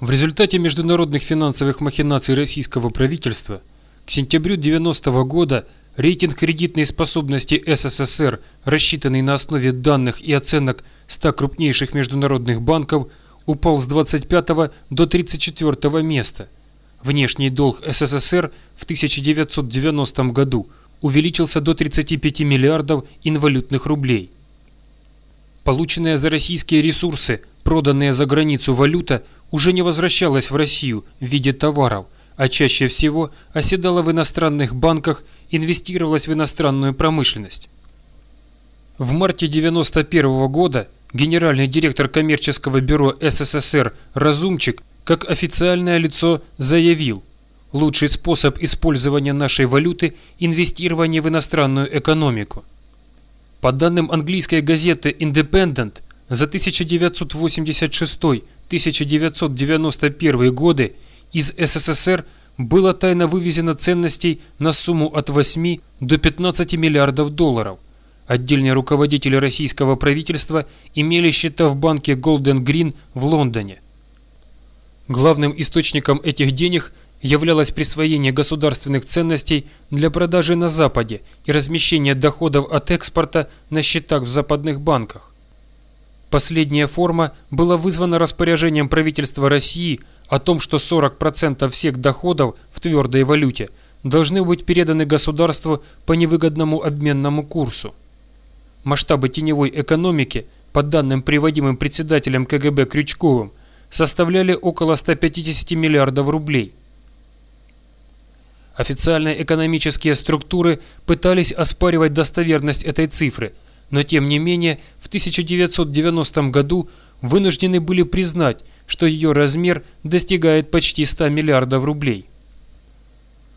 В результате международных финансовых махинаций российского правительства к сентябрю 90 -го года рейтинг кредитной способности СССР, рассчитанный на основе данных и оценок 100 крупнейших международных банков, упал с 25 до 34 места. Внешний долг СССР в 1990 году увеличился до 35 миллиардов инвалютных рублей. Полученная за российские ресурсы, проданная за границу валюта уже не возвращалась в Россию в виде товаров, а чаще всего оседала в иностранных банках, инвестировалась в иностранную промышленность. В марте 1991 года генеральный директор коммерческого бюро СССР Разумчик как официальное лицо заявил, лучший способ использования нашей валюты – инвестирование в иностранную экономику. По данным английской газеты Independent, за 1986-1991 годы из СССР было тайно вывезено ценностей на сумму от 8 до 15 миллиардов долларов. Отдельные руководители российского правительства имели счета в банке Golden Green в Лондоне. Главным источником этих денег являлось присвоение государственных ценностей для продажи на Западе и размещение доходов от экспорта на счетах в западных банках. Последняя форма была вызвана распоряжением правительства России о том, что 40% всех доходов в твердой валюте должны быть переданы государству по невыгодному обменному курсу. Масштабы теневой экономики, по данным приводимым председателем КГБ Крючковым, составляли около 150 миллиардов рублей – Официальные экономические структуры пытались оспаривать достоверность этой цифры, но тем не менее 1990 году вынуждены были признать, что ее размер достигает почти 100 миллиардов рублей.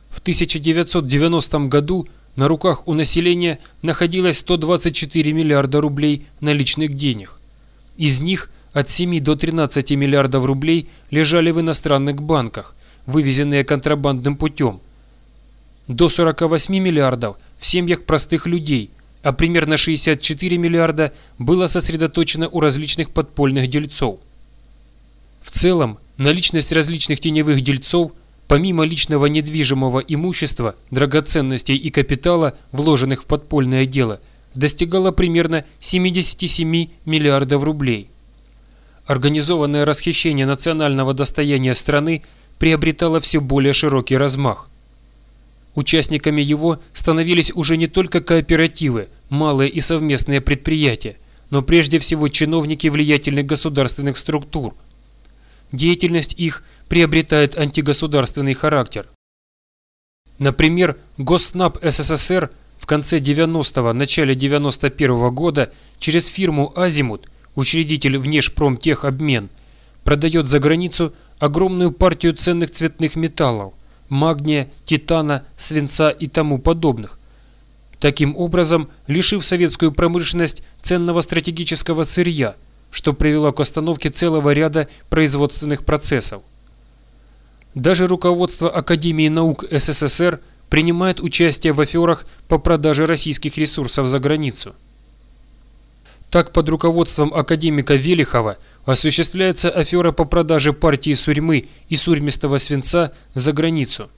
В 1990 году на руках у населения находилось 124 миллиарда рублей наличных денег. Из них от 7 до 13 миллиардов рублей лежали в иностранных банках, вывезенные контрабандным путем – до 48 миллиардов в семьях простых людей, а примерно 64 миллиарда было сосредоточено у различных подпольных дельцов. В целом, наличность различных теневых дельцов, помимо личного недвижимого имущества, драгоценностей и капитала, вложенных в подпольное дело, достигала примерно 77 миллиардов рублей. Организованное расхищение национального достояния страны приобретало все более широкий размах. Участниками его становились уже не только кооперативы, малые и совместные предприятия, но прежде всего чиновники влиятельных государственных структур. Деятельность их приобретает антигосударственный характер. Например, Госснаб СССР в конце 90-го, начале 91 -го года через фирму «Азимут», учредитель Внешпромтехобмен, продает за границу огромную партию ценных цветных металлов – магния, титана, свинца и тому подобных. Таким образом, лишив советскую промышленность ценного стратегического сырья, что привело к остановке целого ряда производственных процессов. Даже руководство Академии наук СССР принимает участие в аферах по продаже российских ресурсов за границу. Так под руководством академика Велихова – осуществляется афера по продаже партии сурьмы и сурьмистого свинца за границу.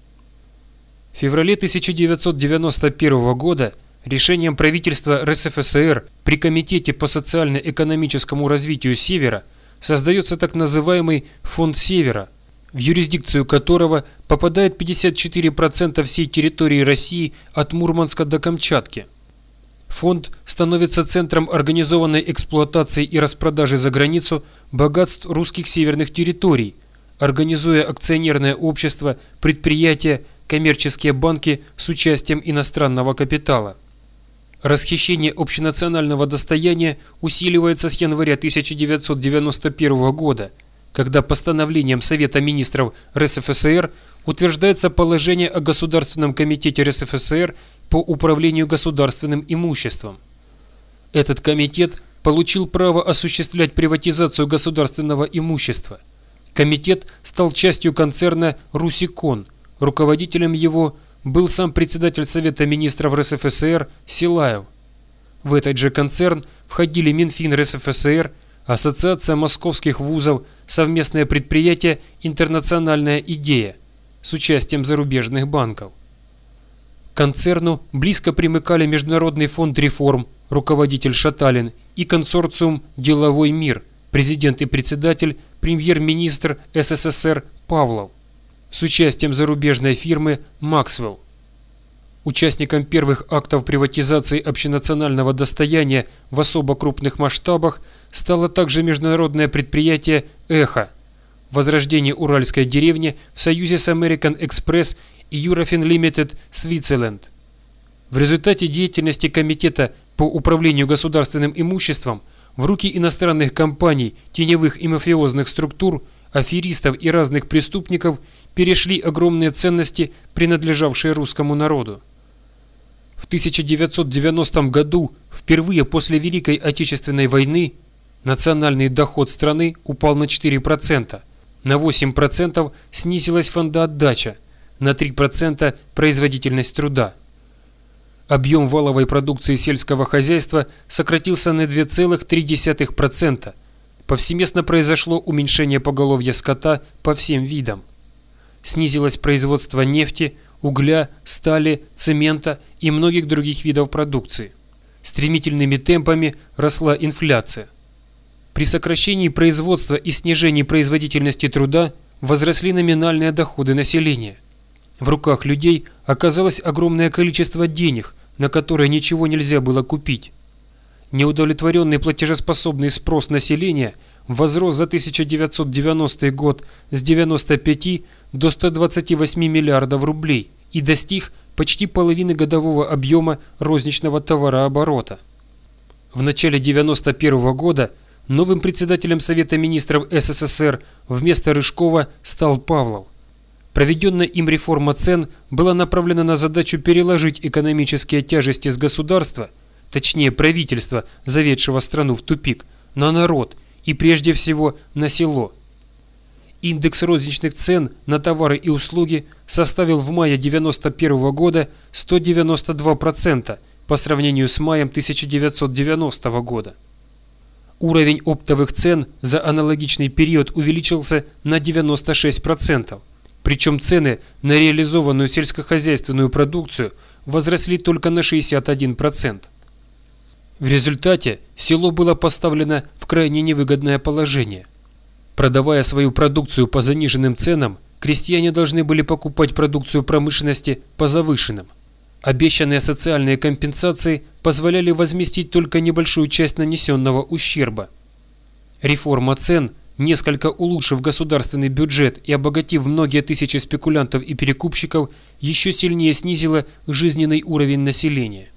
В феврале 1991 года решением правительства РСФСР при Комитете по социально-экономическому развитию Севера создается так называемый Фонд Севера, в юрисдикцию которого попадает 54% всей территории России от Мурманска до Камчатки – Фонд становится центром организованной эксплуатации и распродажи за границу богатств русских северных территорий, организуя акционерное общество, предприятия, коммерческие банки с участием иностранного капитала. Расхищение общенационального достояния усиливается с января 1991 года, когда постановлением Совета министров РСФСР утверждается положение о Государственном комитете РСФСР по управлению государственным имуществом. Этот комитет получил право осуществлять приватизацию государственного имущества. Комитет стал частью концерна «Русикон». Руководителем его был сам председатель Совета министров РСФСР Силаев. В этот же концерн входили Минфин РСФСР, Ассоциация московских вузов, совместное предприятие «Интернациональная идея» с участием зарубежных банков. Концерну близко примыкали Международный фонд реформ, руководитель Шаталин, и консорциум «Деловой мир», президент и председатель, премьер-министр СССР Павлов, с участием зарубежной фирмы «Максвелл». Участником первых актов приватизации общенационального достояния в особо крупных масштабах стало также международное предприятие «Эхо», возрождение уральской деревни в союзе с American Express и Eurofin Limited Switzerland. В результате деятельности Комитета по управлению государственным имуществом в руки иностранных компаний, теневых и мафиозных структур, аферистов и разных преступников перешли огромные ценности, принадлежавшие русскому народу. В 1990 году, впервые после Великой Отечественной войны, национальный доход страны упал на 4%, на 8% снизилась фондоотдача, на 3% производительность труда. Объем валовой продукции сельского хозяйства сократился на 2,3%. Повсеместно произошло уменьшение поголовья скота по всем видам. Снизилось производство нефти, угля, стали, цемента и многих других видов продукции. Стремительными темпами росла инфляция. При сокращении производства и снижении производительности труда возросли номинальные доходы населения. В руках людей оказалось огромное количество денег, на которые ничего нельзя было купить. Неудовлетворенный платежеспособный спрос населения возрос за 1990 год с 95 до 128 миллиардов рублей и достиг почти половины годового объема розничного товарооборота. В начале 1991 года новым председателем Совета министров СССР вместо Рыжкова стал Павлов. Проведенная им реформа цен была направлена на задачу переложить экономические тяжести с государства, точнее правительства, заведшего страну в тупик, на народ и прежде всего на село. Индекс розничных цен на товары и услуги составил в мае 1991 года 192% по сравнению с маем 1990 года. Уровень оптовых цен за аналогичный период увеличился на 96%. Причем цены на реализованную сельскохозяйственную продукцию возросли только на 61%. В результате село было поставлено в крайне невыгодное положение. Продавая свою продукцию по заниженным ценам, крестьяне должны были покупать продукцию промышленности по завышенным. Обещанные социальные компенсации позволяли возместить только небольшую часть нанесенного ущерба. Реформа цен – несколько улучшив государственный бюджет и обогатив многие тысячи спекулянтов и перекупщиков, еще сильнее снизила жизненный уровень населения.